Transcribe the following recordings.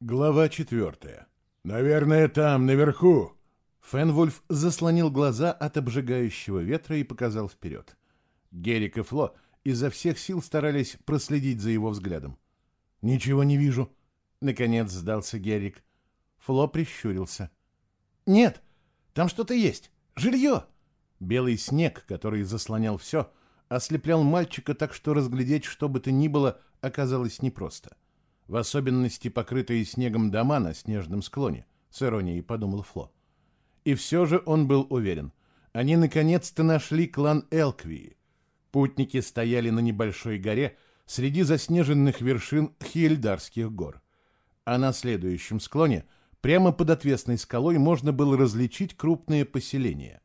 Глава четвертая. «Наверное, там, наверху!» Фенвульф заслонил глаза от обжигающего ветра и показал вперед. Герик и Фло изо всех сил старались проследить за его взглядом. «Ничего не вижу», — наконец сдался Герик. Фло прищурился. «Нет, там что-то есть. Жилье!» Белый снег, который заслонял все, ослеплял мальчика так, что разглядеть что бы то ни было оказалось непросто. В особенности покрытые снегом дома на снежном склоне, с иронией подумал Фло. И все же он был уверен. Они наконец-то нашли клан Элквии. Путники стояли на небольшой горе среди заснеженных вершин Хиельдарских гор. А на следующем склоне, прямо под отвесной скалой, можно было различить крупные поселения.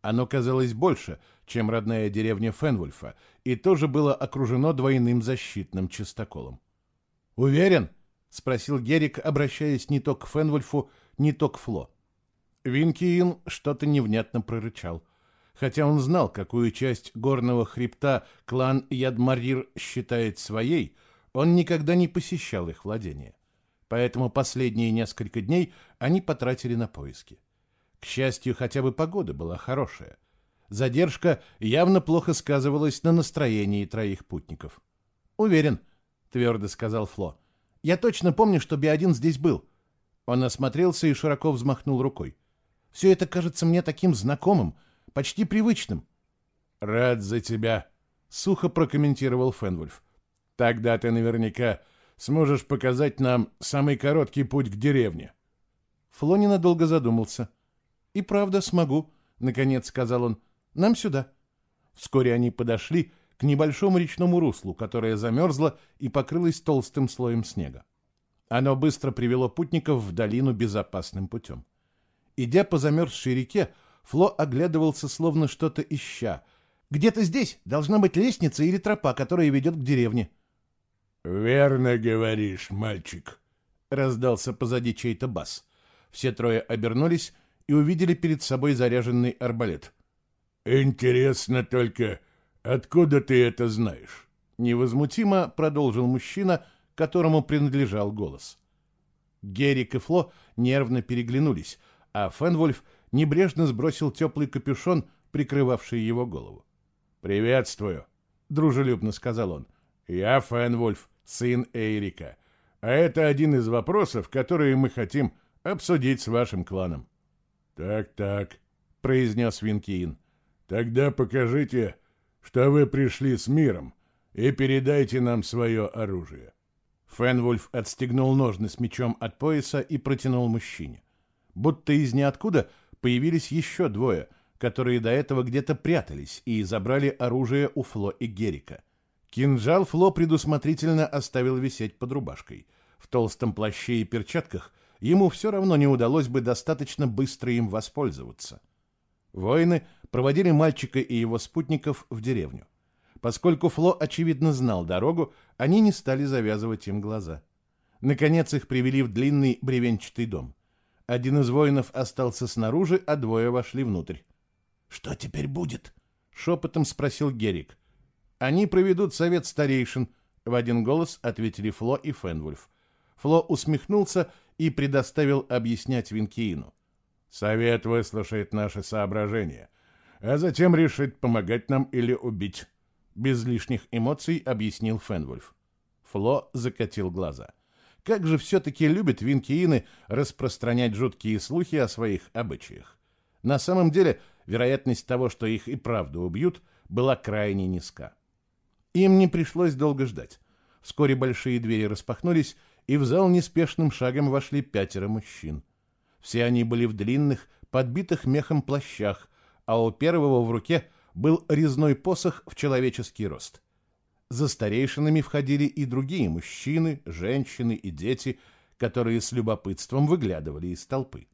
Оно казалось больше, чем родная деревня Фенвульфа, и тоже было окружено двойным защитным чистоколом. «Уверен?» — спросил Герик, обращаясь не то к Фенвульфу, не то к Фло. Винкиин что-то невнятно прорычал. Хотя он знал, какую часть горного хребта клан Ядмарир считает своей, он никогда не посещал их владения. Поэтому последние несколько дней они потратили на поиски. К счастью, хотя бы погода была хорошая. Задержка явно плохо сказывалась на настроении троих путников. «Уверен», — твердо сказал Фло. «Я точно помню, что Би-1 здесь был». Он осмотрелся и широко взмахнул рукой. «Все это кажется мне таким знакомым, почти привычным». «Рад за тебя», — сухо прокомментировал Фенвульф. «Тогда ты наверняка сможешь показать нам самый короткий путь к деревне». Фло ненадолго задумался — «И правда смогу», — наконец сказал он. «Нам сюда». Вскоре они подошли к небольшому речному руслу, которое замерзло и покрылось толстым слоем снега. Оно быстро привело путников в долину безопасным путем. Идя по замерзшей реке, Фло оглядывался, словно что-то ища. «Где-то здесь должна быть лестница или тропа, которая ведет к деревне». «Верно говоришь, мальчик», — раздался позади чей-то бас. Все трое обернулись и увидели перед собой заряженный арбалет. «Интересно только, откуда ты это знаешь?» Невозмутимо продолжил мужчина, которому принадлежал голос. Герик и Фло нервно переглянулись, а Фенвольф небрежно сбросил теплый капюшон, прикрывавший его голову. «Приветствую», — дружелюбно сказал он. «Я Фенвольф, сын Эйрика, а это один из вопросов, которые мы хотим обсудить с вашим кланом». «Так-так», — произнес Винкиин. «Тогда покажите, что вы пришли с миром, и передайте нам свое оружие». Фенвульф отстегнул ножны с мечом от пояса и протянул мужчине. Будто из ниоткуда появились еще двое, которые до этого где-то прятались и забрали оружие у Фло и Герика. Кинжал Фло предусмотрительно оставил висеть под рубашкой. В толстом плаще и перчатках ему все равно не удалось бы достаточно быстро им воспользоваться. Воины проводили мальчика и его спутников в деревню. Поскольку Фло, очевидно, знал дорогу, они не стали завязывать им глаза. Наконец их привели в длинный бревенчатый дом. Один из воинов остался снаружи, а двое вошли внутрь. «Что теперь будет?» — шепотом спросил Герик. «Они проведут совет старейшин», — в один голос ответили Фло и Фенвульф. Фло усмехнулся и предоставил объяснять Винкиину. «Совет выслушает наши соображения, а затем решит, помогать нам или убить», — без лишних эмоций объяснил Фенвульф. Фло закатил глаза. Как же все-таки любят Винкиины распространять жуткие слухи о своих обычаях. На самом деле, вероятность того, что их и правда убьют, была крайне низка. Им не пришлось долго ждать. Вскоре большие двери распахнулись, и в зал неспешным шагом вошли пятеро мужчин. Все они были в длинных, подбитых мехом плащах, а у первого в руке был резной посох в человеческий рост. За старейшинами входили и другие мужчины, женщины и дети, которые с любопытством выглядывали из толпы.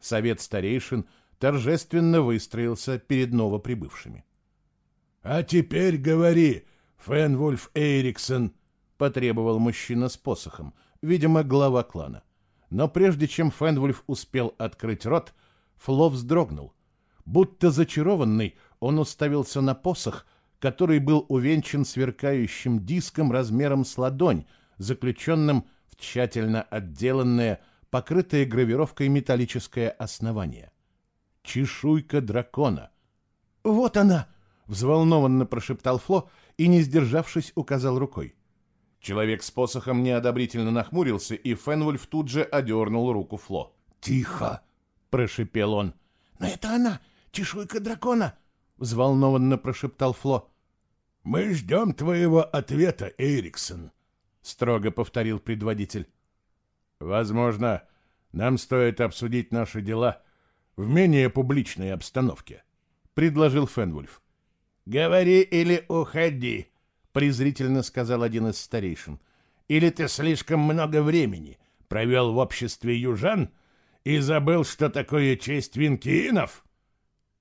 Совет старейшин торжественно выстроился перед новоприбывшими. «А теперь говори, Фенвульф Эриксон», потребовал мужчина с посохом, видимо, глава клана. Но прежде чем Фенвульф успел открыть рот, Фло вздрогнул. Будто зачарованный, он уставился на посох, который был увенчан сверкающим диском размером с ладонь, заключенным в тщательно отделанное, покрытое гравировкой металлическое основание. Чешуйка дракона. «Вот она!» — взволнованно прошептал Фло и, не сдержавшись, указал рукой. Человек с посохом неодобрительно нахмурился, и Фенвульф тут же одернул руку Фло. «Тихо!» — прошипел он. «Но это она! Чешуйка дракона!» — взволнованно прошептал Фло. «Мы ждем твоего ответа, Эриксон», — строго повторил предводитель. «Возможно, нам стоит обсудить наши дела в менее публичной обстановке», — предложил Фенвульф. «Говори или уходи», презрительно сказал один из старейшин. «Или ты слишком много времени провел в обществе южан и забыл, что такое честь винкиинов?»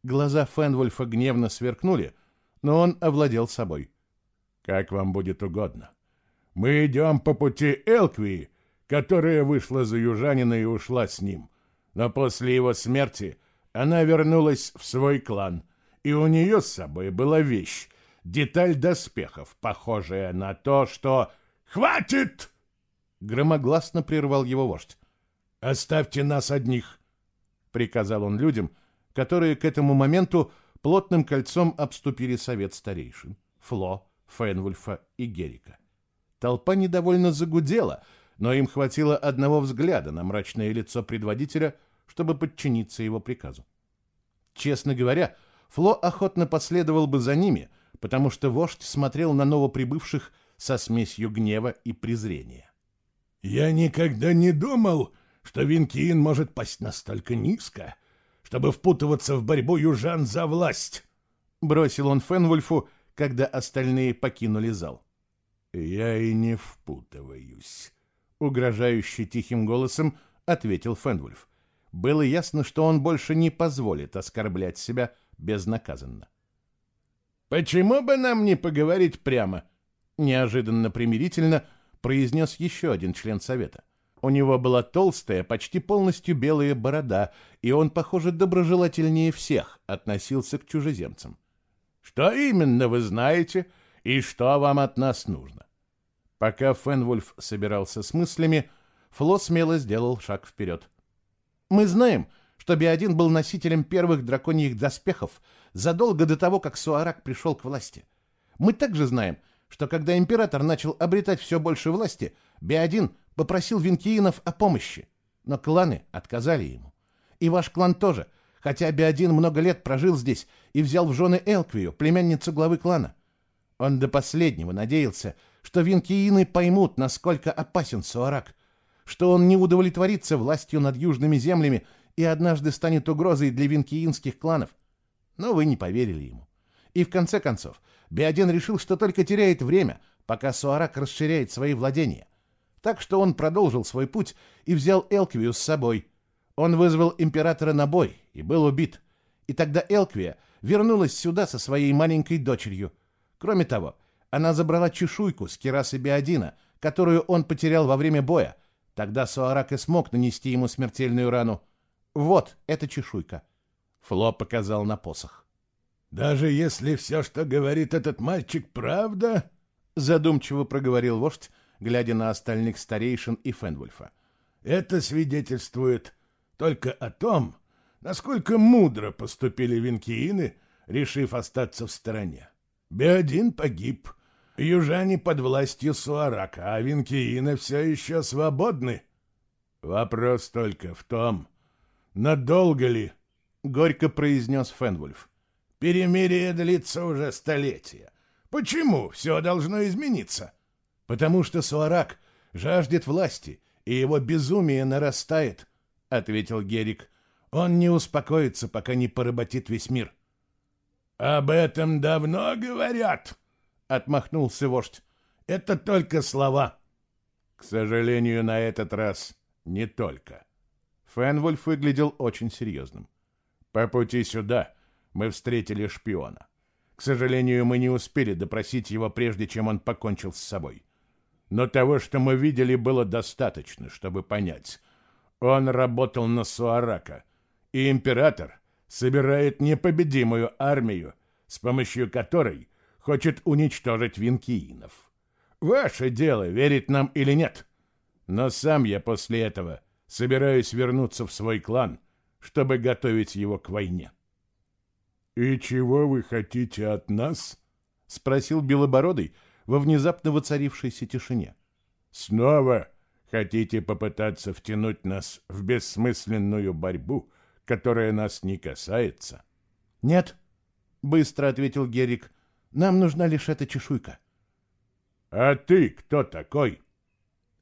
Глаза Фенвольфа гневно сверкнули, но он овладел собой. «Как вам будет угодно. Мы идем по пути Элквии, которая вышла за южанина и ушла с ним. Но после его смерти она вернулась в свой клан, и у нее с собой была вещь, деталь доспехов, похожая на то, что... «Хватит!» — громогласно прервал его вождь. «Оставьте нас одних!» — приказал он людям, которые к этому моменту плотным кольцом обступили совет старейшин — Фло, Фенвульфа и Герика. Толпа недовольно загудела, но им хватило одного взгляда на мрачное лицо предводителя, чтобы подчиниться его приказу. Честно говоря, Фло охотно последовал бы за ними — потому что вождь смотрел на новоприбывших со смесью гнева и презрения. «Я никогда не думал, что Винкиин может пасть настолько низко, чтобы впутываться в борьбу южан за власть», — бросил он Фенвульфу, когда остальные покинули зал. «Я и не впутываюсь», — угрожающе тихим голосом ответил Фенвульф. Было ясно, что он больше не позволит оскорблять себя безнаказанно. «Почему бы нам не поговорить прямо?» Неожиданно примирительно произнес еще один член совета. У него была толстая, почти полностью белая борода, и он, похоже, доброжелательнее всех относился к чужеземцам. «Что именно вы знаете и что вам от нас нужно?» Пока Фенвульф собирался с мыслями, Фло смело сделал шаг вперед. «Мы знаем, что Биодин был носителем первых драконьих доспехов задолго до того, как Суарак пришел к власти. Мы также знаем, что когда император начал обретать все больше власти, Биодин попросил Винкиинов о помощи, но кланы отказали ему. И ваш клан тоже, хотя Биодин много лет прожил здесь и взял в жены Элквию, племянницу главы клана. Он до последнего надеялся, что Винкиины поймут, насколько опасен Суарак, что он не удовлетворится властью над южными землями и однажды станет угрозой для винкиинских кланов. Но вы не поверили ему. И в конце концов, Биоден решил, что только теряет время, пока Суарак расширяет свои владения. Так что он продолжил свой путь и взял Элквию с собой. Он вызвал императора на бой и был убит. И тогда Элквия вернулась сюда со своей маленькой дочерью. Кроме того, она забрала чешуйку с керасы Биодина, которую он потерял во время боя. Тогда Суарак и смог нанести ему смертельную рану. Вот эта чешуйка. Фло показал на посох. «Даже если все, что говорит этот мальчик, правда?» Задумчиво проговорил вождь, глядя на остальных старейшин и Фенвульфа. «Это свидетельствует только о том, насколько мудро поступили винкиины, решив остаться в стороне. Беодин погиб, южане под властью Суарака, а винкиины все еще свободны. Вопрос только в том, надолго ли?» — горько произнес Фенвульф. «Перемирие длится уже столетия. Почему все должно измениться?» «Потому что Суарак жаждет власти, и его безумие нарастает», — ответил Герик. «Он не успокоится, пока не поработит весь мир». «Об этом давно говорят», — отмахнулся вождь. «Это только слова». «К сожалению, на этот раз не только». Фенвульф выглядел очень серьезным. По пути сюда мы встретили шпиона. К сожалению, мы не успели допросить его, прежде чем он покончил с собой. Но того, что мы видели, было достаточно, чтобы понять. Он работал на Суарака, и император собирает непобедимую армию, с помощью которой хочет уничтожить винкиинов. Ваше дело, верить нам или нет. Но сам я после этого собираюсь вернуться в свой клан, чтобы готовить его к войне. «И чего вы хотите от нас?» — спросил Белобородый во внезапно воцарившейся тишине. «Снова хотите попытаться втянуть нас в бессмысленную борьбу, которая нас не касается?» «Нет», — быстро ответил Герик, — «нам нужна лишь эта чешуйка». «А ты кто такой?»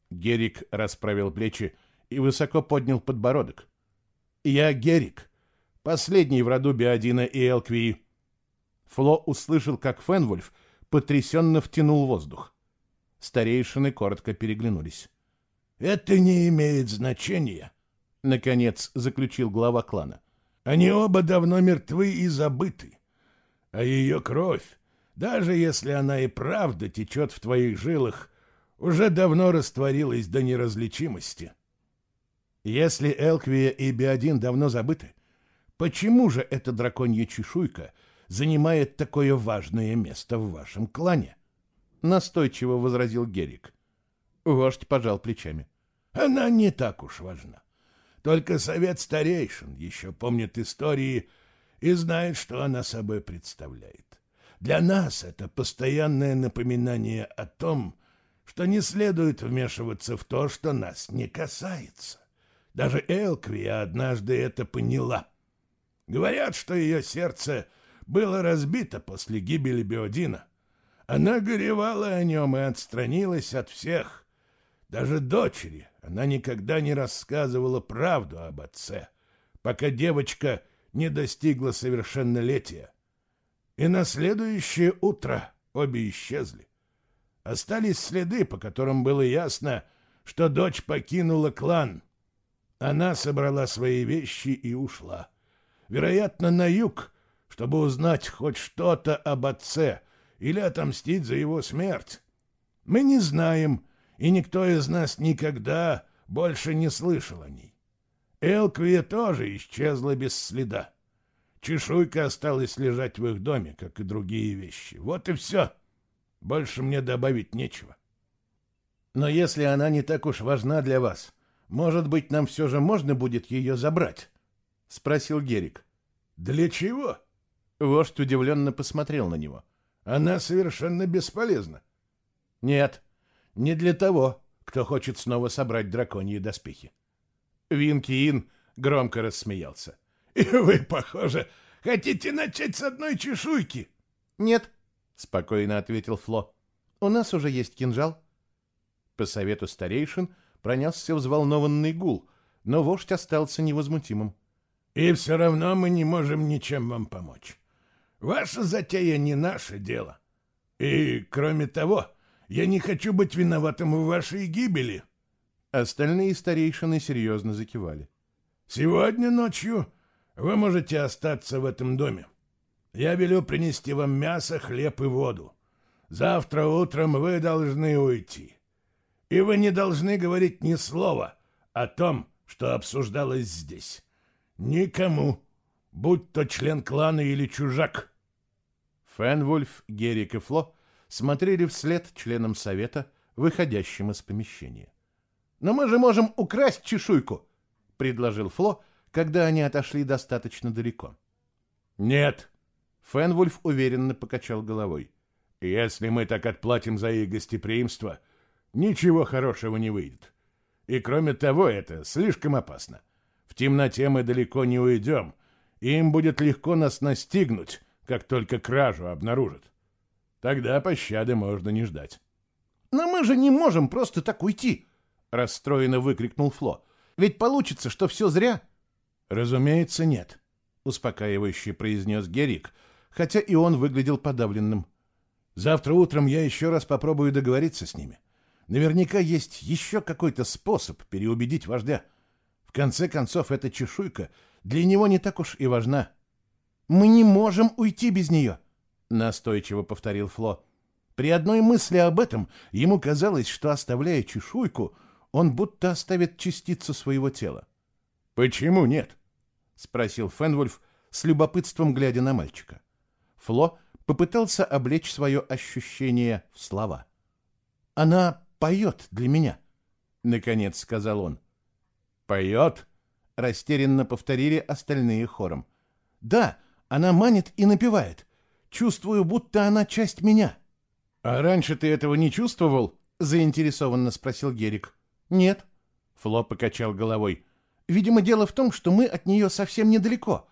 Герик расправил плечи и высоко поднял подбородок. «Я Герик, последний в роду Биодина и Элквии». Фло услышал, как Фенвольф потрясенно втянул воздух. Старейшины коротко переглянулись. «Это не имеет значения», — наконец заключил глава клана. «Они оба давно мертвы и забыты. А ее кровь, даже если она и правда течет в твоих жилах, уже давно растворилась до неразличимости». «Если Элквия и Биодин давно забыты, почему же эта драконья чешуйка занимает такое важное место в вашем клане?» Настойчиво возразил Герик. Вождь пожал плечами. «Она не так уж важна. Только совет старейшин еще помнит истории и знает, что она собой представляет. Для нас это постоянное напоминание о том, что не следует вмешиваться в то, что нас не касается. Даже Элквия однажды это поняла. Говорят, что ее сердце было разбито после гибели Биодина. Она горевала о нем и отстранилась от всех. Даже дочери она никогда не рассказывала правду об отце, пока девочка не достигла совершеннолетия. И на следующее утро обе исчезли. Остались следы, по которым было ясно, что дочь покинула клан. Она собрала свои вещи и ушла. Вероятно, на юг, чтобы узнать хоть что-то об отце или отомстить за его смерть. Мы не знаем, и никто из нас никогда больше не слышал о ней. Элквия тоже исчезла без следа. Чешуйка осталась лежать в их доме, как и другие вещи. Вот и все. Больше мне добавить нечего. Но если она не так уж важна для вас, может быть, нам все же можно будет ее забрать? — спросил Герик. — Для чего? Вождь удивленно посмотрел на него. — Она совершенно бесполезна. — Нет, не для того, кто хочет снова собрать драконьи доспехи. Винкиин громко рассмеялся. — И вы, похоже, хотите начать с одной чешуйки? — Нет, спокойно ответил Фло. У нас уже есть кинжал. По совету старейшин пронесся взволнованный гул, но вождь остался невозмутимым. И все равно мы не можем ничем вам помочь. Ваша затея не наше дело. И, кроме того, я не хочу быть виноватым в вашей гибели. Остальные старейшины серьезно закивали. Сегодня ночью вы можете остаться в этом доме. Я велю принести вам мясо, хлеб и воду. Завтра утром вы должны уйти. И вы не должны говорить ни слова о том, что обсуждалось здесь. Никому, будь то член клана или чужак. Фенвульф, Герик и Фло смотрели вслед членам совета, выходящим из помещения. «Но мы же можем украсть чешуйку!» — предложил Фло, когда они отошли достаточно далеко. «Нет!» Фенвульф уверенно покачал головой. «Если мы так отплатим за их гостеприимство, ничего хорошего не выйдет. И кроме того, это слишком опасно. В темноте мы далеко не уйдем, и им будет легко нас настигнуть, как только кражу обнаружат. Тогда пощады можно не ждать». «Но мы же не можем просто так уйти!» — расстроенно выкрикнул Фло. «Ведь получится, что все зря!» «Разумеется, нет», — успокаивающе произнес Герик, хотя и он выглядел подавленным. «Завтра утром я еще раз попробую договориться с ними. Наверняка есть еще какой-то способ переубедить вождя. В конце концов, эта чешуйка для него не так уж и важна». «Мы не можем уйти без нее», — настойчиво повторил Фло. При одной мысли об этом ему казалось, что, оставляя чешуйку, он будто оставит частицу своего тела. «Почему нет?» — спросил Фенвульф, с любопытством глядя на мальчика. Фло попытался облечь свое ощущение в слова. «Она поет для меня. — наконец сказал он. «Поет?» — растерянно повторили остальные хором. «Да, она манит и напевает. Чувствую, будто она часть меня». «А раньше ты этого не чувствовал?» — заинтересованно спросил Герик. «Нет». Фло покачал головой. «Видимо, дело в том, что мы от нее совсем недалеко.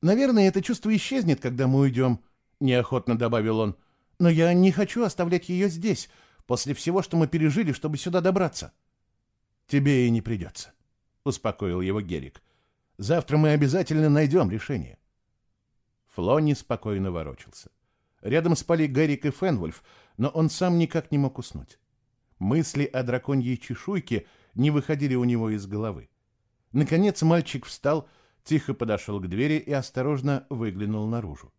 Наверное, это чувство исчезнет, когда мы уйдем», — неохотно добавил он. «Но я не хочу оставлять ее здесь, после всего, что мы пережили, чтобы сюда добраться». «Тебе и не придется», — успокоил его Герик. «Завтра мы обязательно найдем решение». Фло неспокойно ворочался. Рядом спали Герик и Фенвольф, но он сам никак не мог уснуть. Мысли о драконьей чешуйке не выходили у него из головы. Наконец мальчик встал, тихо подошел к двери и осторожно выглянул наружу.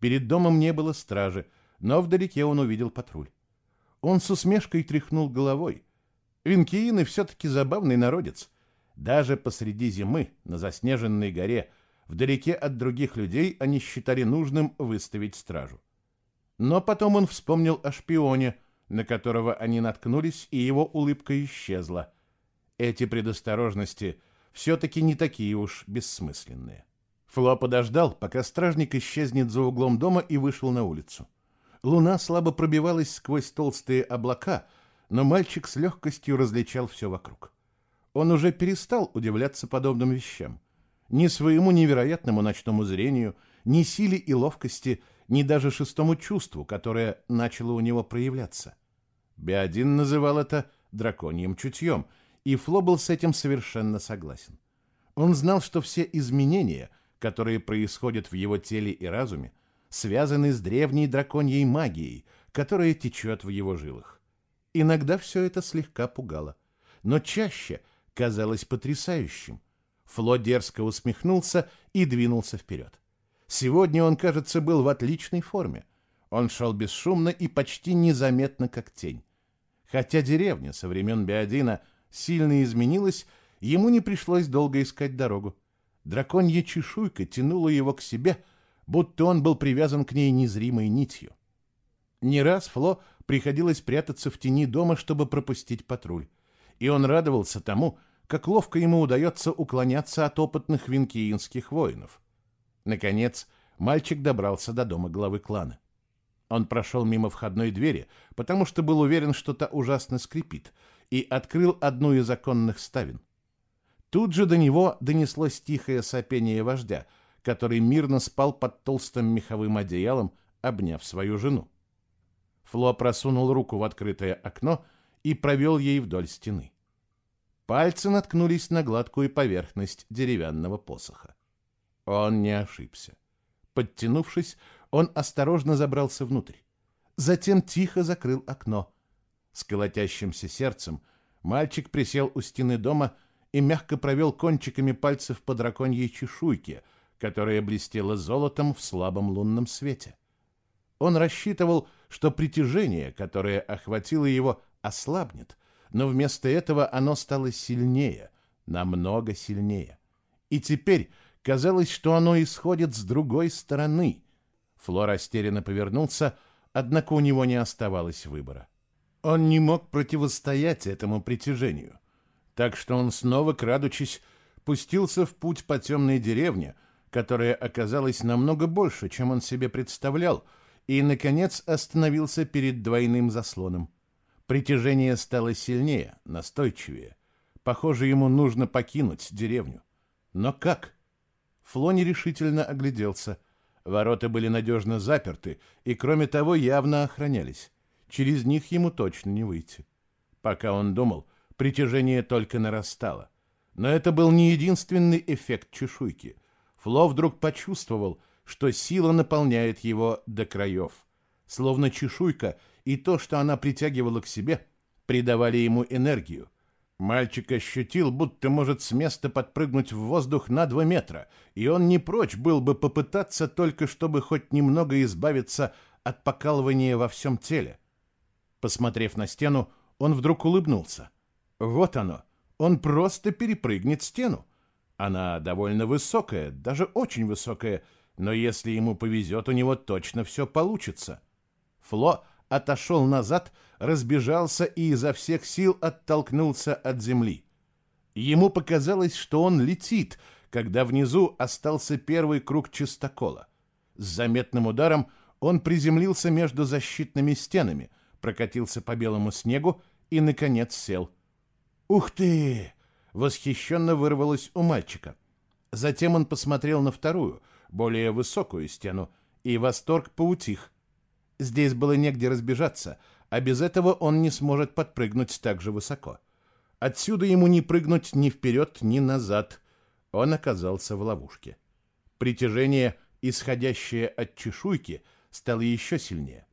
Перед домом не было стражи, но вдалеке он увидел патруль. Он с усмешкой тряхнул головой. Винкиины все-таки забавный народец. Даже посреди зимы на заснеженной горе, вдалеке от других людей, они считали нужным выставить стражу. Но потом он вспомнил о шпионе, на которого они наткнулись, и его улыбка исчезла. Эти предосторожности все-таки не такие уж бессмысленные. Фло подождал, пока стражник исчезнет за углом дома и вышел на улицу. Луна слабо пробивалась сквозь толстые облака, но мальчик с легкостью различал все вокруг. Он уже перестал удивляться подобным вещам. Ни своему невероятному ночному зрению, ни силе и ловкости, ни даже шестому чувству, которое начало у него проявляться. Беодин называл это драконьим чутьем, и Фло был с этим совершенно согласен. Он знал, что все изменения, которые происходят в его теле и разуме, связаны с древней драконьей магией, которая течет в его жилах. Иногда все это слегка пугало, но чаще казалось потрясающим. Фло дерзко усмехнулся и двинулся вперед. Сегодня он, кажется, был в отличной форме. Он шел бесшумно и почти незаметно, как тень. Хотя деревня со времен Беодина сильно изменилась, ему не пришлось долго искать дорогу. Драконья чешуйка тянула его к себе — будто он был привязан к ней незримой нитью. Не раз Фло приходилось прятаться в тени дома, чтобы пропустить патруль. И он радовался тому, как ловко ему удается уклоняться от опытных винкиинских воинов. Наконец, мальчик добрался до дома главы клана. Он прошел мимо входной двери, потому что был уверен, что та ужасно скрипит, и открыл одну из оконных ставен. Тут же до него донеслось тихое сопение вождя — который мирно спал под толстым меховым одеялом, обняв свою жену. Фло просунул руку в открытое окно и провел ей вдоль стены. Пальцы наткнулись на гладкую поверхность деревянного посоха. Он не ошибся. Подтянувшись, он осторожно забрался внутрь. Затем тихо закрыл окно. С колотящимся сердцем мальчик присел у стены дома и мягко провел кончиками пальцев по драконьей чешуйке — которая блестела золотом в слабом лунном свете. Он рассчитывал, что притяжение, которое охватило его, ослабнет, но вместо этого оно стало сильнее, намного сильнее. И теперь казалось, что оно исходит с другой стороны. Фло растерянно повернулся, однако у него не оставалось выбора. Он не мог противостоять этому притяжению, так что он снова, крадучись, пустился в путь по темной деревне — которая оказалась намного больше, чем он себе представлял, и, наконец, остановился перед двойным заслоном. Притяжение стало сильнее, настойчивее. Похоже, ему нужно покинуть деревню. Но как? Фло нерешительно огляделся. Ворота были надежно заперты и, кроме того, явно охранялись. Через них ему точно не выйти. Пока он думал, притяжение только нарастало. Но это был не единственный эффект чешуйки — Фло вдруг почувствовал, что сила наполняет его до краев. Словно чешуйка и то, что она притягивала к себе, придавали ему энергию. Мальчик ощутил, будто может с места подпрыгнуть в воздух на два метра, и он не прочь был бы попытаться только, чтобы хоть немного избавиться от покалывания во всем теле. Посмотрев на стену, он вдруг улыбнулся. Вот оно, он просто перепрыгнет стену. Она довольно высокая, даже очень высокая, но если ему повезет, у него точно все получится. Фло отошел назад, разбежался и изо всех сил оттолкнулся от земли. Ему показалось, что он летит, когда внизу остался первый круг чистокола. С заметным ударом он приземлился между защитными стенами, прокатился по белому снегу и, наконец, сел. «Ух ты!» — восхищенно вырвалось у мальчика. Затем он посмотрел на вторую, более высокую стену, и восторг поутих. Здесь было негде разбежаться, а без этого он не сможет подпрыгнуть так же высоко. Отсюда ему не прыгнуть ни вперед, ни назад. Он оказался в ловушке. Притяжение, исходящее от чешуйки, стало еще сильнее.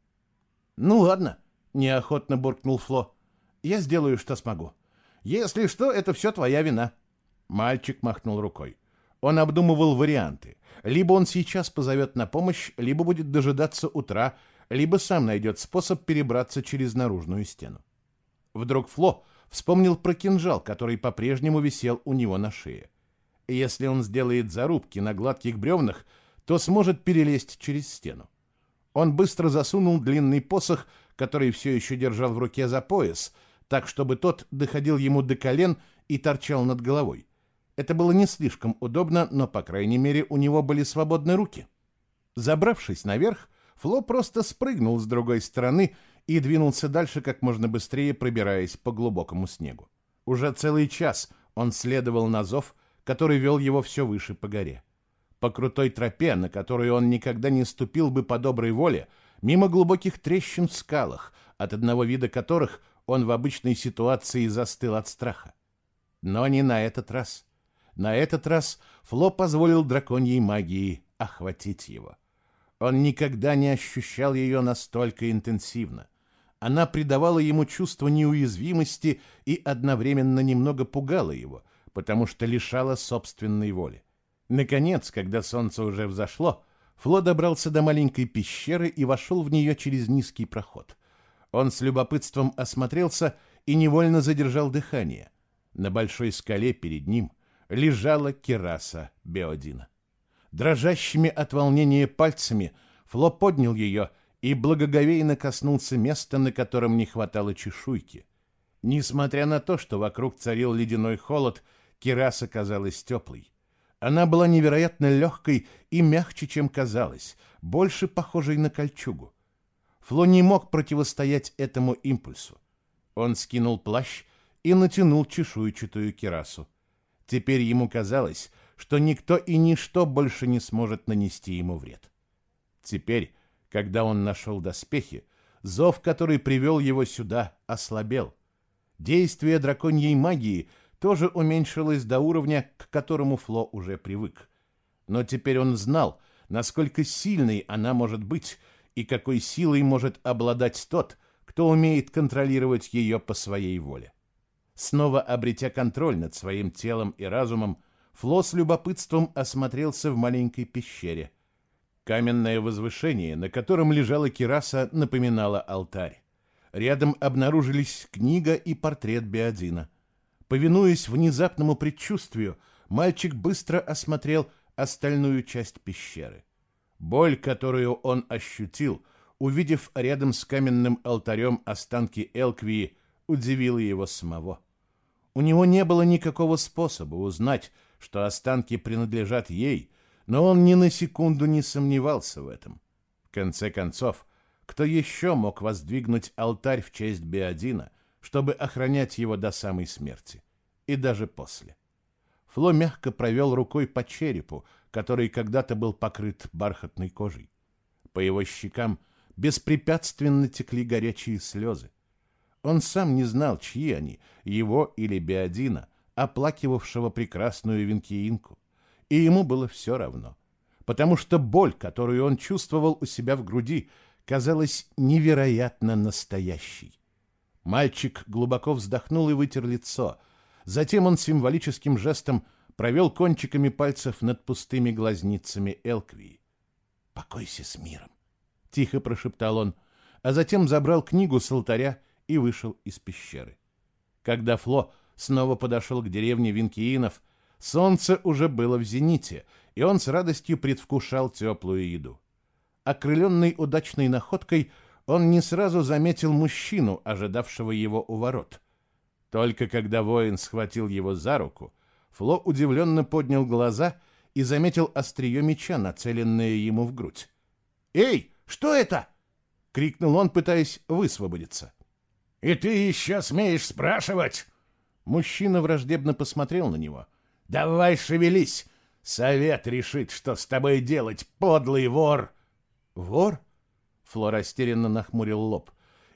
«Ну ладно», — неохотно буркнул Фло. «Я сделаю, что смогу. Если что, это все твоя вина». Мальчик махнул рукой. Он обдумывал варианты. Либо он сейчас позовет на помощь, либо будет дожидаться утра, либо сам найдет способ перебраться через наружную стену. Вдруг Фло вспомнил про кинжал, который по-прежнему висел у него на шее. Если он сделает зарубки на гладких бревнах, то сможет перелезть через стену. Он быстро засунул длинный посох, который все еще держал в руке за пояс, так, чтобы тот доходил ему до колен и торчал над головой. Это было не слишком удобно, но, по крайней мере, у него были свободные руки. Забравшись наверх, Фло просто спрыгнул с другой стороны и двинулся дальше как можно быстрее, пробираясь по глубокому снегу. Уже целый час он следовал на зов, который вел его все выше по горе. По крутой тропе, на которую он никогда не ступил бы по доброй воле, мимо глубоких трещин в скалах, от одного вида которых он в обычной ситуации застыл от страха. Но не на этот раз. На этот раз Фло позволил драконьей магии охватить его. Он никогда не ощущал ее настолько интенсивно. Она придавала ему чувство неуязвимости и одновременно немного пугала его, потому что лишала собственной воли. Наконец, когда солнце уже взошло, Фло добрался до маленькой пещеры и вошел в нее через низкий проход. Он с любопытством осмотрелся и невольно задержал дыхание. На большой скале перед ним лежала кераса Беодина. Дрожащими от волнения пальцами Фло поднял ее и благоговейно коснулся места, на котором не хватало чешуйки. Несмотря на то, что вокруг царил ледяной холод, кераса казалась теплой. Она была невероятно легкой и мягче, чем казалось, больше похожей на кольчугу. Фло не мог противостоять этому импульсу. Он скинул плащ и натянул чешуйчатую кирасу. Теперь ему казалось, что никто и ничто больше не сможет нанести ему вред. Теперь, когда он нашел доспехи, зов, который привел его сюда, ослабел. Действие драконьей магии тоже уменьшилось до уровня, к которому Фло уже привык. Но теперь он знал, насколько сильной она может быть и какой силой может обладать тот, кто умеет контролировать ее по своей воле. Снова обретя контроль над своим телом и разумом, Фло с любопытством осмотрелся в маленькой пещере. Каменное возвышение, на котором лежала кираса, напоминало алтарь. Рядом обнаружились книга и портрет Беодина. Повинуясь внезапному предчувствию, мальчик быстро осмотрел остальную часть пещеры. Боль, которую он ощутил, увидев рядом с каменным алтарем останки Элквии, удивила его самого. У него не было никакого способа узнать, что останки принадлежат ей, но он ни на секунду не сомневался в этом. В конце концов, кто еще мог воздвигнуть алтарь в честь Беодина, чтобы охранять его до самой смерти? И даже после. Фло мягко провел рукой по черепу, который когда-то был покрыт бархатной кожей. По его щекам беспрепятственно текли горячие слезы. Он сам не знал, чьи они, его или Беодина, оплакивавшего прекрасную венкиинку. И ему было все равно, потому что боль, которую он чувствовал у себя в груди, казалась невероятно настоящей. Мальчик глубоко вздохнул и вытер лицо. Затем он символическим жестом провел кончиками пальцев над пустыми глазницами Элквии. «Покойся с миром», — тихо прошептал он, а затем забрал книгу с алтаря и вышел из пещеры. Когда Фло снова подошел к деревне Винкиинов, солнце уже было в зените, и он с радостью предвкушал теплую еду. Окрыленный удачной находкой, он не сразу заметил мужчину, ожидавшего его у ворот. Только когда воин схватил его за руку, Фло удивленно поднял глаза и заметил острие меча, нацеленное ему в грудь. «Эй, что это?» — крикнул он, пытаясь высвободиться. «И ты еще смеешь спрашивать?» Мужчина враждебно посмотрел на него. «Давай шевелись! Совет решит, что с тобой делать, подлый вор!» «Вор?» Фло растерянно нахмурил лоб.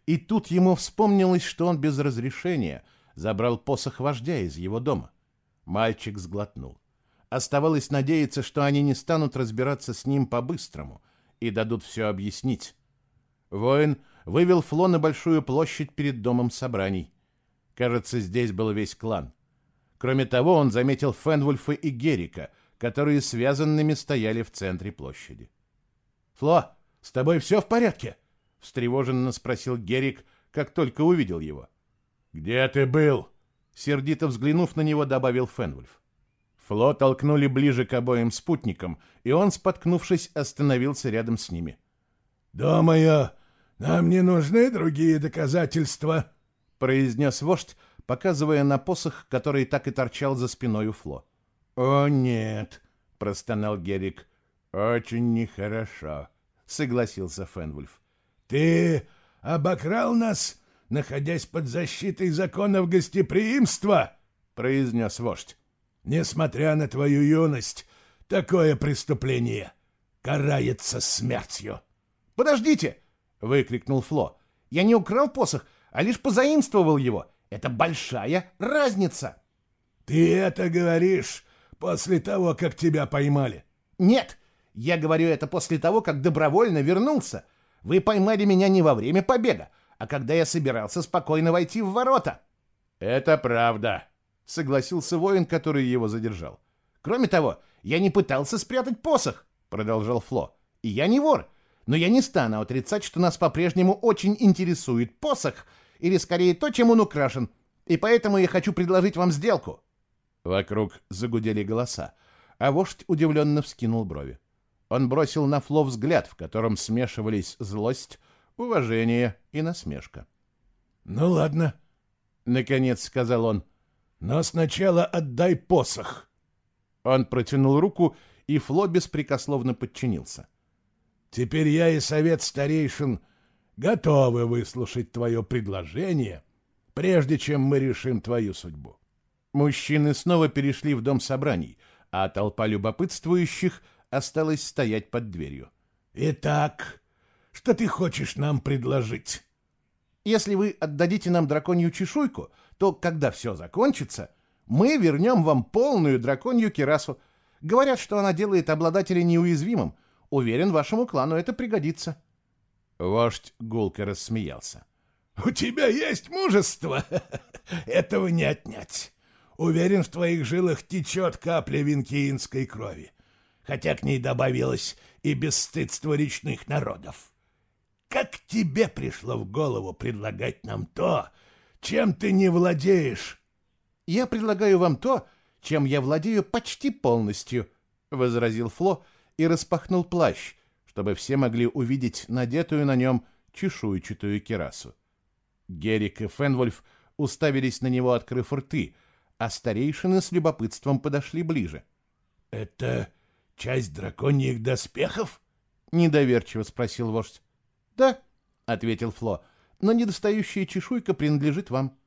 И тут ему вспомнилось, что он без разрешения забрал посох вождя из его дома. Мальчик сглотнул. Оставалось надеяться, что они не станут разбираться с ним по-быстрому и дадут все объяснить. Воин вывел Фло на большую площадь перед домом собраний. Кажется, здесь был весь клан. Кроме того, он заметил Фенвульфа и Герика, которые связанными стояли в центре площади. «Фло, с тобой все в порядке?» — встревоженно спросил Герик, как только увидел его. «Где ты был?» — сердито взглянув на него, добавил Фенвульф. Фло толкнули ближе к обоим спутникам, и он, споткнувшись, остановился рядом с ними. «Думаю, нам не нужны другие доказательства», — произнес вождь, показывая на посох, который так и торчал за спиной у Фло. «О, нет», — простонал Герик. «Очень нехорошо», — согласился Фенвульф. «Ты обокрал нас, находясь под защитой законов гостеприимства?» — произнес вождь. «Несмотря на твою юность, такое преступление карается смертью». «Подождите!» — выкрикнул Фло. «Я не украл посох, а лишь позаимствовал его. Это большая разница!» «Ты это говоришь после того, как тебя поймали?» «Нет, я говорю это после того, как добровольно вернулся. Вы поймали меня не во время побега, а когда я собирался спокойно войти в ворота». «Это правда», — согласился воин, который его задержал. «Кроме того, я не пытался спрятать посох», — продолжал Фло. «И я не вор, но я не стану отрицать, что нас по-прежнему очень интересует посох, или скорее то, чем он украшен, и поэтому я хочу предложить вам сделку». Вокруг загудели голоса, а вождь удивленно вскинул брови. Он бросил на Фло взгляд, в котором смешивались злость, уважение и насмешка. «Ну ладно», — наконец сказал он, — «но сначала отдай посох». Он протянул руку, и Фло беспрекословно подчинился. «Теперь я и совет старейшин готовы выслушать твое предложение, прежде чем мы решим твою судьбу». Мужчины снова перешли в дом собраний, а толпа любопытствующих — осталась стоять под дверью. «Итак, что ты хочешь нам предложить?» «Если вы отдадите нам драконью чешуйку, то, когда все закончится, мы вернем вам полную драконью кирасу. Говорят, что она делает обладателя неуязвимым. Уверен, вашему клану это пригодится». Вождь гулко рассмеялся. «У тебя есть мужество? Этого не отнять. Уверен, в твоих жилах течет капля винкиинской крови хотя к ней добавилось и бесстыдство речных народов. Как тебе пришло в голову предлагать нам то, чем ты не владеешь? Я предлагаю вам то, чем я владею почти полностью, возразил Фло и распахнул плащ, чтобы все могли увидеть надетую на нем чешуйчатую кирасу. Герик и Фенвольф уставились на него, открыв рты, а старейшины с любопытством подошли ближе. «Это часть драконьих доспехов? Недоверчиво спросил вождь. Да, ответил Фло, но недостающая чешуйка принадлежит вам.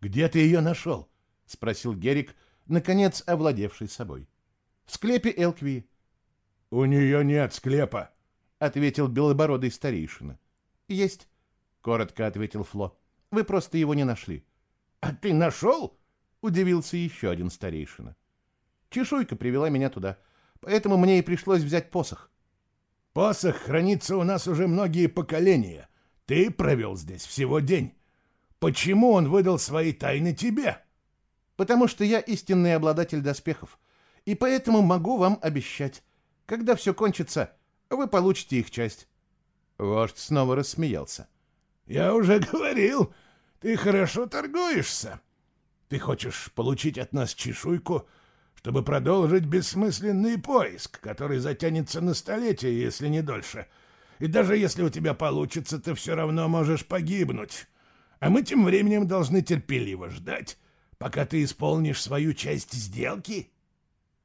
Где ты ее нашел? Спросил Герик, наконец овладевший собой. В склепе Элкви. У нее нет склепа, ответил белобородый старейшина. Есть, коротко ответил Фло. Вы просто его не нашли. А ты нашел? Удивился еще один старейшина. Чешуйка привела меня туда поэтому мне и пришлось взять посох. Посох хранится у нас уже многие поколения. Ты провел здесь всего день. Почему он выдал свои тайны тебе? Потому что я истинный обладатель доспехов, и поэтому могу вам обещать, когда все кончится, вы получите их часть. Вождь снова рассмеялся. Я уже говорил, ты хорошо торгуешься. Ты хочешь получить от нас чешуйку, чтобы продолжить бессмысленный поиск, который затянется на столетия, если не дольше. И даже если у тебя получится, ты все равно можешь погибнуть. А мы тем временем должны терпеливо ждать, пока ты исполнишь свою часть сделки.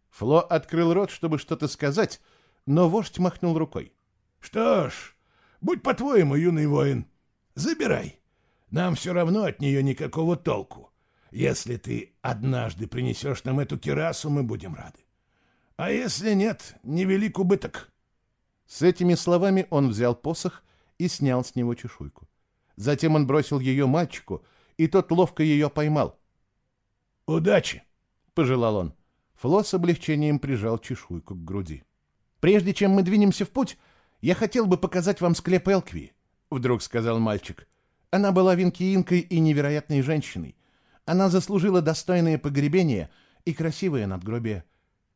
Фло открыл рот, чтобы что-то сказать, но вождь махнул рукой. Что ж, будь по-твоему, юный воин, забирай. Нам все равно от нее никакого толку. Если ты однажды принесешь нам эту кирасу, мы будем рады. А если нет, невелик убыток. С этими словами он взял посох и снял с него чешуйку. Затем он бросил ее мальчику, и тот ловко ее поймал. «Удачи!» — пожелал он. Фло с облегчением прижал чешуйку к груди. «Прежде чем мы двинемся в путь, я хотел бы показать вам склеп Элкви», — вдруг сказал мальчик. «Она была винкиинкой и невероятной женщиной. Она заслужила достойное погребение и красивое надгробие.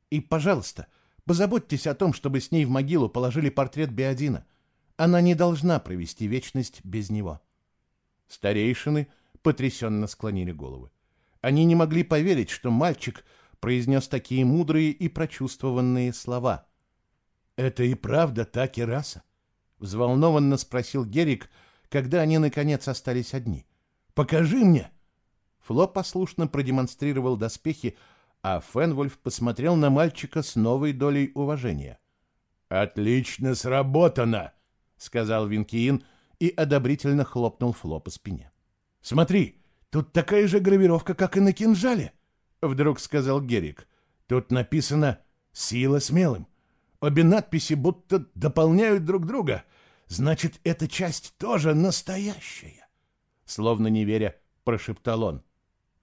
И, пожалуйста, позаботьтесь о том, чтобы с ней в могилу положили портрет Биодина. Она не должна провести вечность без него». Старейшины потрясенно склонили головы. Они не могли поверить, что мальчик произнес такие мудрые и прочувствованные слова. «Это и правда та кераса?» — взволнованно спросил Герик, когда они, наконец, остались одни. «Покажи мне!» Фло послушно продемонстрировал доспехи, а Фенвольф посмотрел на мальчика с новой долей уважения. «Отлично сработано!» — сказал Винкиин и одобрительно хлопнул Фло по спине. «Смотри, тут такая же гравировка, как и на кинжале!» — вдруг сказал Герик. «Тут написано «Сила смелым». Обе надписи будто дополняют друг друга. Значит, эта часть тоже настоящая. Словно не веря, прошептал он.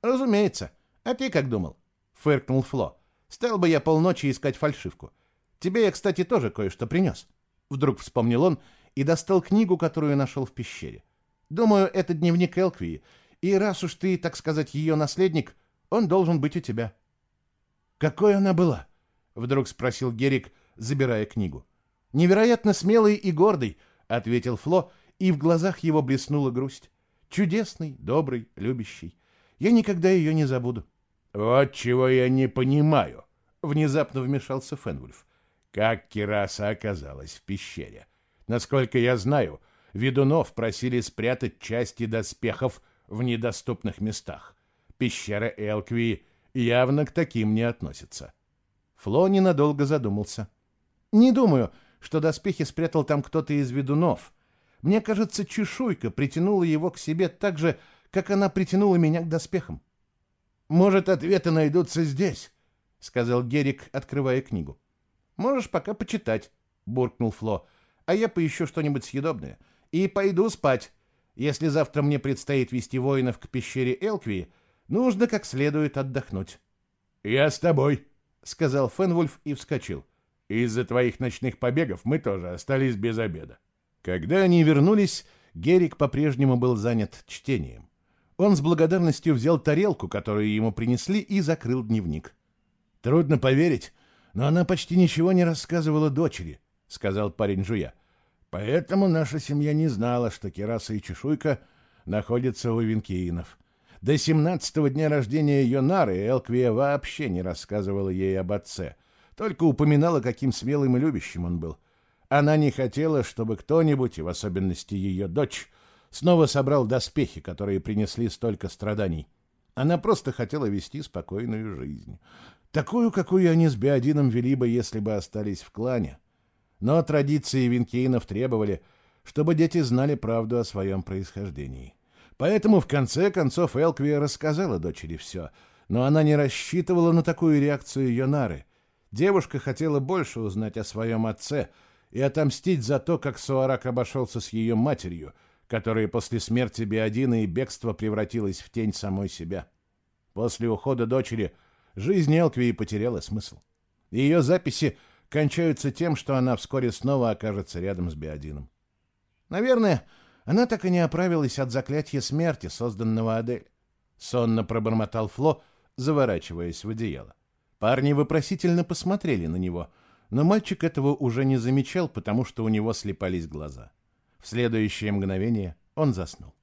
Разумеется. А ты как думал? Фыркнул Фло. Стал бы я полночи искать фальшивку. Тебе я, кстати, тоже кое-что принес. Вдруг вспомнил он и достал книгу, которую нашел в пещере. Думаю, это дневник Элквии, и раз уж ты, так сказать, ее наследник, он должен быть у тебя. Какой она была? Вдруг спросил Герик, забирая книгу. «Невероятно смелый и гордый», — ответил Фло, и в глазах его блеснула грусть. «Чудесный, добрый, любящий. Я никогда ее не забуду». «Вот чего я не понимаю», — внезапно вмешался Фенвульф. «Как Кираса оказалась в пещере? Насколько я знаю, ведунов просили спрятать части доспехов в недоступных местах. Пещера Элкви явно к таким не относится». Фло ненадолго задумался. — не думаю, что доспехи спрятал там кто-то из ведунов. Мне кажется, чешуйка притянула его к себе так же, как она притянула меня к доспехам. «Может, ответы найдутся здесь», — сказал Герик, открывая книгу. «Можешь пока почитать», — буркнул Фло, «а я поищу что-нибудь съедобное и пойду спать. Если завтра мне предстоит вести воинов к пещере Элкви, нужно как следует отдохнуть». «Я с тобой», — сказал Фенвульф и вскочил. Из-за твоих ночных побегов мы тоже остались без обеда. Когда они вернулись, Герик по-прежнему был занят чтением. Он с благодарностью взял тарелку, которую ему принесли, и закрыл дневник. «Трудно поверить, но она почти ничего не рассказывала дочери», — сказал парень жуя. «Поэтому наша семья не знала, что Кераса и Чешуйка находятся у Винкиинов. До семнадцатого дня рождения ее Нары Элквия вообще не рассказывала ей об отце — только упоминала, каким смелым и любящим он был. Она не хотела, чтобы кто-нибудь, и в особенности ее дочь, снова собрал доспехи, которые принесли столько страданий. Она просто хотела вести спокойную жизнь. Такую, какую они с Биодином вели бы, если бы остались в клане. Но традиции Винкейнов требовали, чтобы дети знали правду о своем происхождении. Поэтому в конце концов Элквия рассказала дочери все, но она не рассчитывала на такую реакцию Йонары. Девушка хотела больше узнать о своем отце и отомстить за то, как Суарак обошелся с ее матерью, которая после смерти Биодина и бегства превратилась в тень самой себя. После ухода дочери жизнь Элквии потеряла смысл. Ее записи кончаются тем, что она вскоре снова окажется рядом с Биодином. Наверное, она так и не оправилась от заклятия смерти, созданного Адель. Сонно пробормотал Фло, заворачиваясь в одеяло. Парни вопросительно посмотрели на него, но мальчик этого уже не замечал, потому что у него слепались глаза. В следующее мгновение он заснул.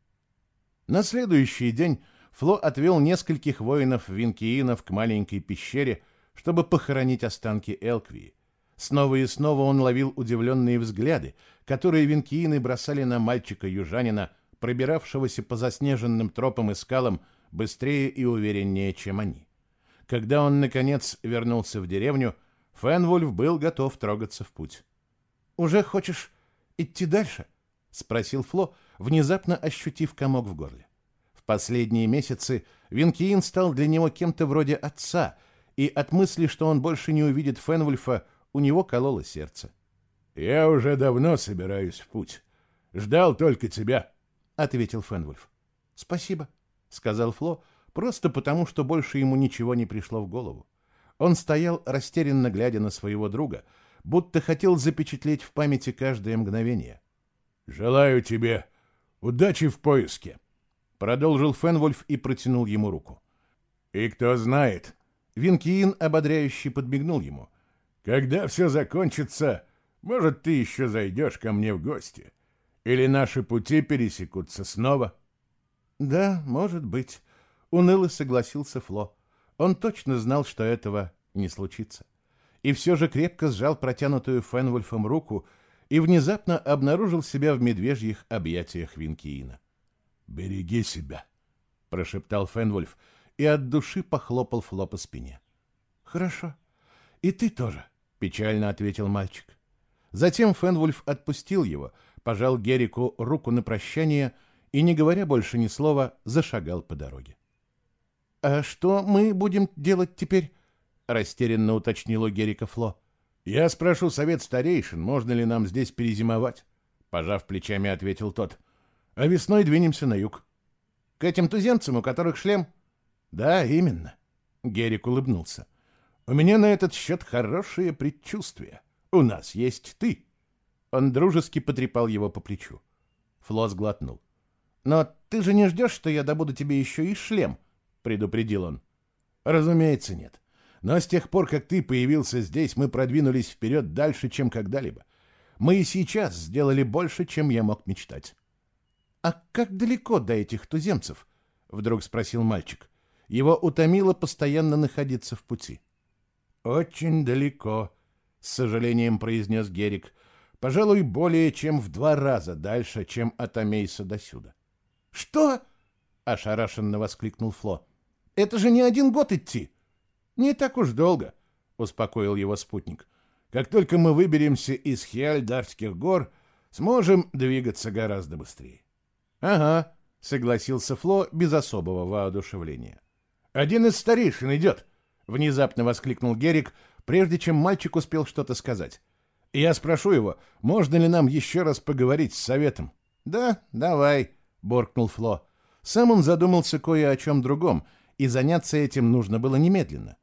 На следующий день Фло отвел нескольких воинов Винкиинов к маленькой пещере, чтобы похоронить останки Элквии. Снова и снова он ловил удивленные взгляды, которые винкиины бросали на мальчика-южанина, пробиравшегося по заснеженным тропам и скалам быстрее и увереннее, чем они. Когда он, наконец, вернулся в деревню, Фенвульф был готов трогаться в путь. «Уже хочешь идти дальше?» — спросил Фло, внезапно ощутив комок в горле. В последние месяцы Винкиин стал для него кем-то вроде отца, и от мысли, что он больше не увидит Фенвульфа, у него кололо сердце. «Я уже давно собираюсь в путь. Ждал только тебя», — ответил Фенвульф. «Спасибо», — сказал Фло, просто потому, что больше ему ничего не пришло в голову. Он стоял, растерянно глядя на своего друга, будто хотел запечатлеть в памяти каждое мгновение. «Желаю тебе удачи в поиске», — продолжил Фенвольф и протянул ему руку. «И кто знает...» Винкиин ободряюще подмигнул ему. «Когда все закончится, может, ты еще зайдешь ко мне в гости. Или наши пути пересекутся снова?» «Да, может быть», — уныло согласился Фло. Он точно знал, что этого не случится. И все же крепко сжал протянутую Фенвольфом руку и внезапно обнаружил себя в медвежьих объятиях Винкиина. «Береги себя», — прошептал Фенвольф и от души похлопал Фло по спине. «Хорошо. И ты тоже», — печально ответил мальчик. Затем Фенвульф отпустил его, пожал Герику руку на прощание и, не говоря больше ни слова, зашагал по дороге. «А что мы будем делать теперь?» — растерянно уточнила Герика Фло. «Я спрошу совет старейшин, можно ли нам здесь перезимовать?» Пожав плечами, ответил тот. «А весной двинемся на юг». «К этим туземцам, у которых шлем?» «Да, именно». Герик улыбнулся. «У меня на этот счет хорошее предчувствие. У нас есть ты». Он дружески потрепал его по плечу. Фло сглотнул. «Но ты же не ждешь, что я добуду тебе еще и шлем?» предупредил он. Разумеется, нет. Но с тех пор, как ты появился здесь, мы продвинулись вперед дальше, чем когда-либо. Мы и сейчас сделали больше, чем я мог мечтать. «А как далеко до этих туземцев?» — вдруг спросил мальчик. Его утомило постоянно находиться в пути. «Очень далеко», — с сожалением произнес Герик. «Пожалуй, более чем в два раза дальше, чем от Амейса до сюда». «Что?» — ошарашенно воскликнул Фло. Это же не один год идти. Не так уж долго, успокоил его спутник. Как только мы выберемся из Хиальдарских гор, сможем двигаться гораздо быстрее. Ага, согласился Фло без особого воодушевления. Один из старейшин идет, внезапно воскликнул Герик, прежде чем мальчик успел что-то сказать. Я спрошу его, можно ли нам еще раз поговорить с советом. Да, давай, буркнул Фло. Сам он задумался кое о чем другом — и заняться этим нужно было немедленно.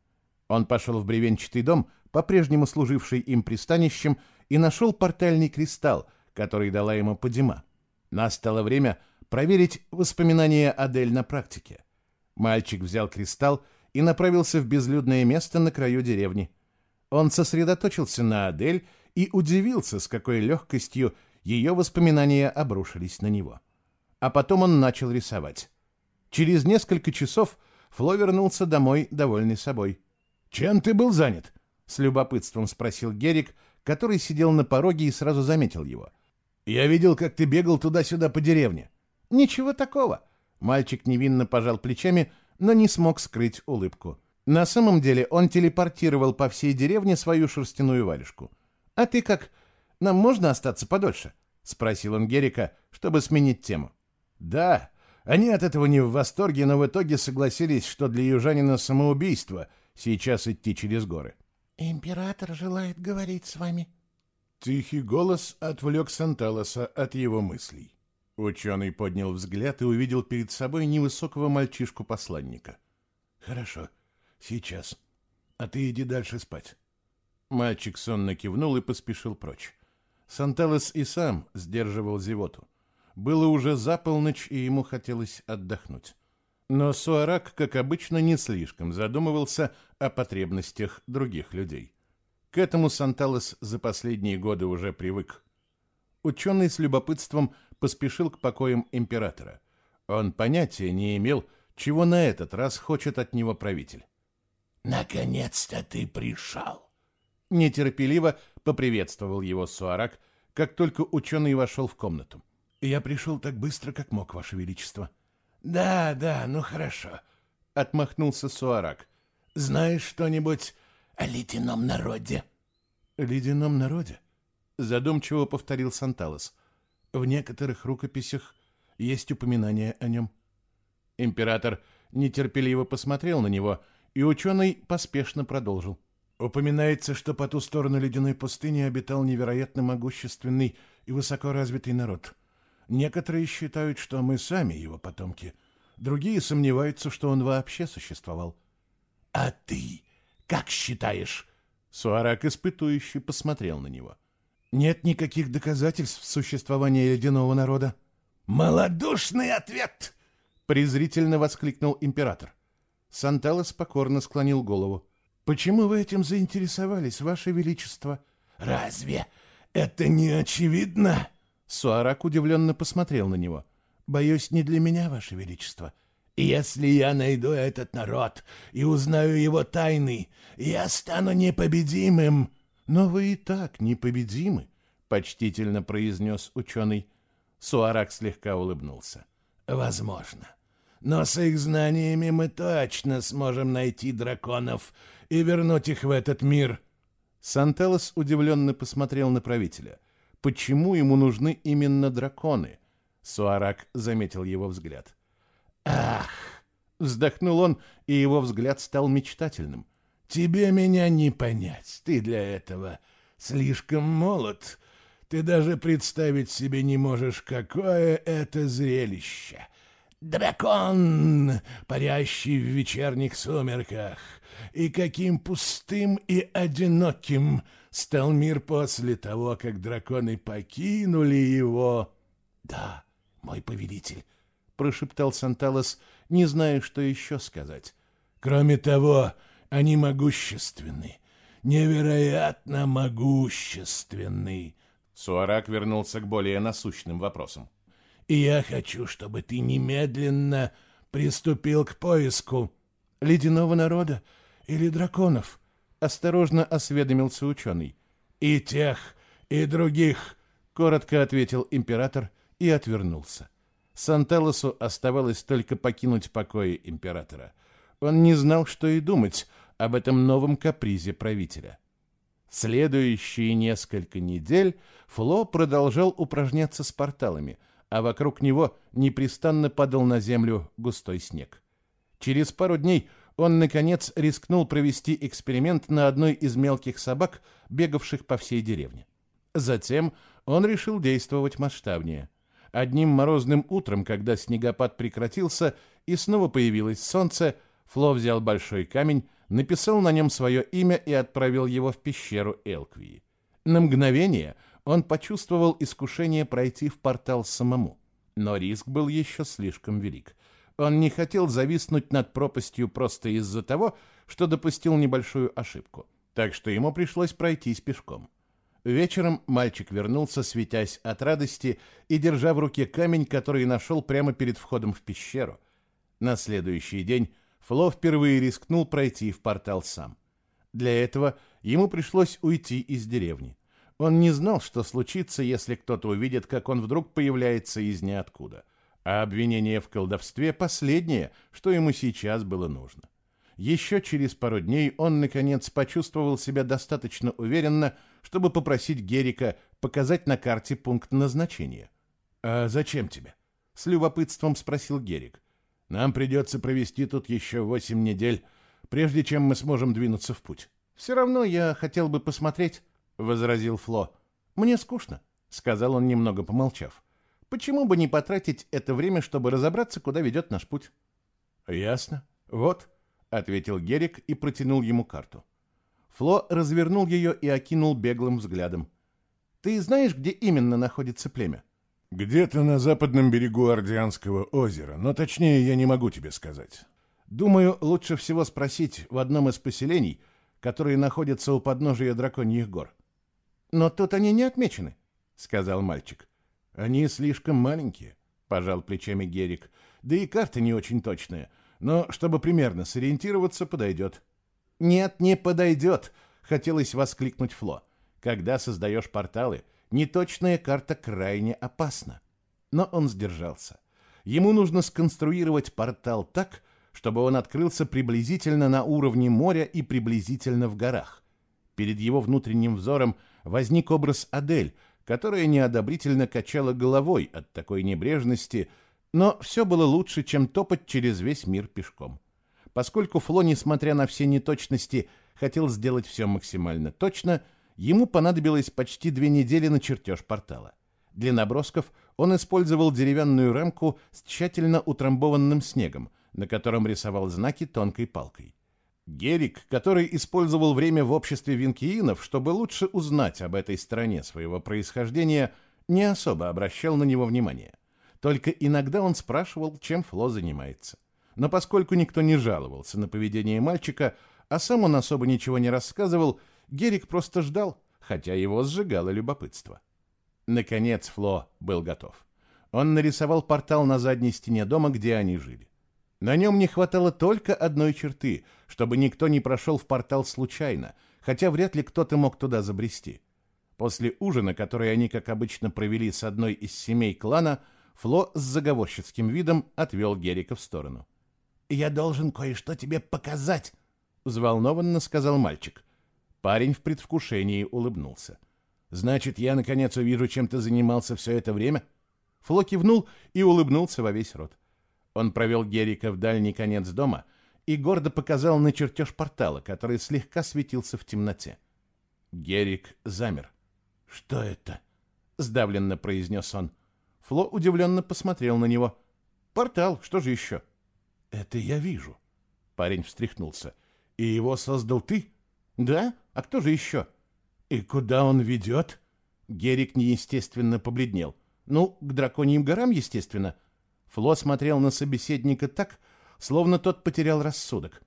Он пошел в бревенчатый дом, по-прежнему служивший им пристанищем, и нашел портальный кристалл, который дала ему Падима. Настало время проверить воспоминания Адель на практике. Мальчик взял кристалл и направился в безлюдное место на краю деревни. Он сосредоточился на Адель и удивился, с какой легкостью ее воспоминания обрушились на него. А потом он начал рисовать. Через несколько часов Фло вернулся домой, довольный собой. «Чем ты был занят?» — с любопытством спросил Герик, который сидел на пороге и сразу заметил его. «Я видел, как ты бегал туда-сюда по деревне». «Ничего такого». Мальчик невинно пожал плечами, но не смог скрыть улыбку. На самом деле он телепортировал по всей деревне свою шерстяную варежку. «А ты как? Нам можно остаться подольше?» — спросил он Герика, чтобы сменить тему. «Да», они от этого не в восторге, но в итоге согласились, что для южанина самоубийство сейчас идти через горы. «Император желает говорить с вами». Тихий голос отвлек Санталоса от его мыслей. Ученый поднял взгляд и увидел перед собой невысокого мальчишку-посланника. «Хорошо, сейчас. А ты иди дальше спать». Мальчик сонно кивнул и поспешил прочь. Санталос и сам сдерживал зевоту. Было уже за полночь, и ему хотелось отдохнуть. Но Суарак, как обычно, не слишком задумывался о потребностях других людей. К этому Санталес за последние годы уже привык. Ученый с любопытством поспешил к покоям императора. Он понятия не имел, чего на этот раз хочет от него правитель. «Наконец-то ты пришел!» Нетерпеливо поприветствовал его Суарак, как только ученый вошел в комнату. «Я пришел так быстро, как мог, Ваше Величество». «Да, да, ну хорошо», — отмахнулся Суарак. «Знаешь что-нибудь о ледяном народе?» «Ледяном народе?» — задумчиво повторил Санталос. «В некоторых рукописях есть упоминание о нем». Император нетерпеливо посмотрел на него, и ученый поспешно продолжил. Упоминается, что по ту сторону ледяной пустыни обитал невероятно могущественный и высоко развитый народ. Некоторые считают, что мы сами его потомки. Другие сомневаются, что он вообще существовал. — А ты как считаешь? Суарак испытующий посмотрел на него. — Нет никаких доказательств существования ледяного народа. — Малодушный ответ! — презрительно воскликнул император. Санталос покорно склонил голову. Почему вы этим заинтересовались, Ваше Величество? Разве это не очевидно? Суарак удивленно посмотрел на него. Боюсь, не для меня, Ваше Величество. Если я найду этот народ и узнаю его тайны, я стану непобедимым. Но вы и так непобедимы, почтительно произнес ученый. Суарак слегка улыбнулся. Возможно. Но с их знаниями мы точно сможем найти драконов и вернуть их в этот мир. Сантелос удивленно посмотрел на правителя. Почему ему нужны именно драконы? Суарак заметил его взгляд. «Ах!» — вздохнул он, и его взгляд стал мечтательным. «Тебе меня не понять. Ты для этого слишком молод. Ты даже представить себе не можешь, какое это зрелище. Дракон, парящий в вечерних сумерках. И каким пустым и одиноким стал мир после того, как драконы покинули его. Да, мой повелитель, прошептал Санталос, не зная, что еще сказать. Кроме того, они могущественны, невероятно могущественны. Суарак вернулся к более насущным вопросам. И я хочу, чтобы ты немедленно приступил к поиску ледяного народа или драконов, осторожно осведомился ученый. И тех, и других, коротко ответил император и отвернулся. Сантелосу оставалось только покинуть покои императора. Он не знал, что и думать об этом новом капризе правителя. Следующие несколько недель Фло продолжал упражняться с порталами – а вокруг него непрестанно падал на землю густой снег. Через пару дней он, наконец, рискнул провести эксперимент на одной из мелких собак, бегавших по всей деревне. Затем он решил действовать масштабнее. Одним морозным утром, когда снегопад прекратился и снова появилось солнце, Фло взял большой камень, написал на нем свое имя и отправил его в пещеру Элквии. На мгновение он почувствовал искушение пройти в портал самому. Но риск был еще слишком велик. Он не хотел зависнуть над пропастью просто из-за того, что допустил небольшую ошибку. Так что ему пришлось пройтись пешком. Вечером мальчик вернулся, светясь от радости и держа в руке камень, который нашел прямо перед входом в пещеру. На следующий день Фло впервые рискнул пройти в портал сам. Для этого ему пришлось уйти из деревни. Он не знал, что случится, если кто-то увидит, как он вдруг появляется из ниоткуда. А обвинение в колдовстве – последнее, что ему сейчас было нужно. Еще через пару дней он, наконец, почувствовал себя достаточно уверенно, чтобы попросить Герика показать на карте пункт назначения. «А зачем тебе?» — с любопытством спросил Герик. «Нам придется провести тут еще восемь недель, прежде чем мы сможем двинуться в путь. Все равно я хотел бы посмотреть, — возразил Фло. «Мне скучно», — сказал он, немного помолчав. «Почему бы не потратить это время, чтобы разобраться, куда ведет наш путь?» «Ясно. Вот», — ответил Герик и протянул ему карту. Фло развернул ее и окинул беглым взглядом. «Ты знаешь, где именно находится племя?» «Где-то на западном берегу Ордианского озера, но точнее я не могу тебе сказать». «Думаю, лучше всего спросить в одном из поселений, которые находятся у подножия Драконьих гор. Но тут они не отмечены, сказал мальчик. Они слишком маленькие, пожал плечами Герик. Да и карта не очень точная, но чтобы примерно сориентироваться, подойдет. Нет, не подойдет. хотелось воскликнуть Фло. Когда создаешь порталы, неточная карта крайне опасна. Но он сдержался. Ему нужно сконструировать портал так, чтобы он открылся приблизительно на уровне моря и приблизительно в горах. Перед его внутренним взором возник образ Адель, которая неодобрительно качала головой от такой небрежности, но все было лучше, чем топать через весь мир пешком. Поскольку Фло, несмотря на все неточности, хотел сделать все максимально точно, ему понадобилось почти две недели на чертеж портала. Для набросков он использовал деревянную рамку с тщательно утрамбованным снегом, на котором рисовал знаки тонкой палкой. Герик, который использовал время в обществе винкиинов, чтобы лучше узнать об этой стороне своего происхождения, не особо обращал на него внимания. Только иногда он спрашивал, чем Фло занимается. Но поскольку никто не жаловался на поведение мальчика, а сам он особо ничего не рассказывал, Герик просто ждал, хотя его сжигало любопытство. Наконец Фло был готов. Он нарисовал портал на задней стене дома, где они жили. На нем не хватало только одной черты, чтобы никто не прошел в портал случайно, хотя вряд ли кто-то мог туда забрести. После ужина, который они, как обычно, провели с одной из семей клана, Фло с заговорщицким видом отвел Герика в сторону. «Я должен кое-что тебе показать», — взволнованно сказал мальчик. Парень в предвкушении улыбнулся. «Значит, я, наконец, увижу, чем ты занимался все это время?» Фло кивнул и улыбнулся во весь рот. Он провел Герика в дальний конец дома и гордо показал на чертеж портала, который слегка светился в темноте. Герик замер. «Что это?» — сдавленно произнес он. Фло удивленно посмотрел на него. «Портал, что же еще?» «Это я вижу». Парень встряхнулся. «И его создал ты?» «Да? А кто же еще?» «И куда он ведет?» Герик неестественно побледнел. «Ну, к драконьим горам, естественно. Фло смотрел на собеседника так, словно тот потерял рассудок.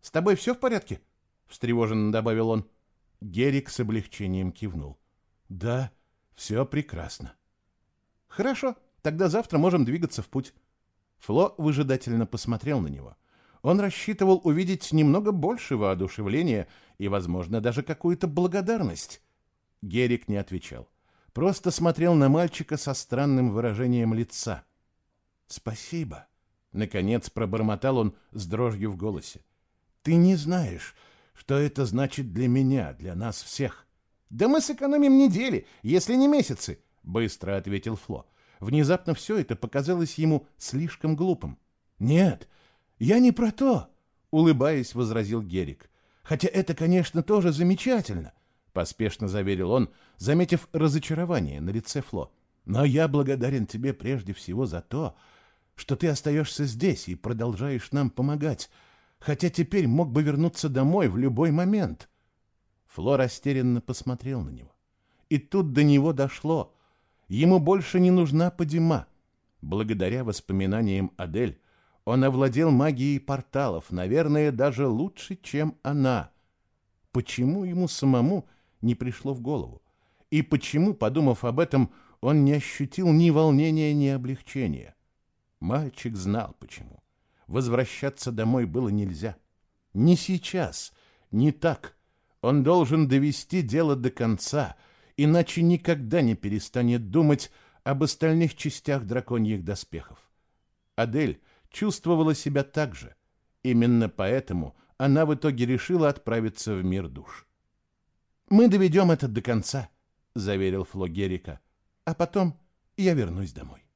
«С тобой все в порядке?» — встревоженно добавил он. Герик с облегчением кивнул. «Да, все прекрасно». «Хорошо, тогда завтра можем двигаться в путь». Фло выжидательно посмотрел на него. Он рассчитывал увидеть немного больше воодушевления и, возможно, даже какую-то благодарность. Герик не отвечал. Просто смотрел на мальчика со странным выражением лица — «Спасибо», — наконец пробормотал он с дрожью в голосе. «Ты не знаешь, что это значит для меня, для нас всех». «Да мы сэкономим недели, если не месяцы», — быстро ответил Фло. Внезапно все это показалось ему слишком глупым. «Нет, я не про то», — улыбаясь, возразил Герик. «Хотя это, конечно, тоже замечательно», — поспешно заверил он, заметив разочарование на лице Фло. «Но я благодарен тебе прежде всего за то, что ты остаешься здесь и продолжаешь нам помогать, хотя теперь мог бы вернуться домой в любой момент. Фло растерянно посмотрел на него. И тут до него дошло. Ему больше не нужна подима. Благодаря воспоминаниям Адель он овладел магией порталов, наверное, даже лучше, чем она. Почему ему самому не пришло в голову? И почему, подумав об этом, он не ощутил ни волнения, ни облегчения? Мальчик знал почему. Возвращаться домой было нельзя. Не сейчас, не так. Он должен довести дело до конца, иначе никогда не перестанет думать об остальных частях драконьих доспехов. Адель чувствовала себя так же. Именно поэтому она в итоге решила отправиться в мир душ. «Мы доведем это до конца», — заверил Фло Герика, — «а потом я вернусь домой».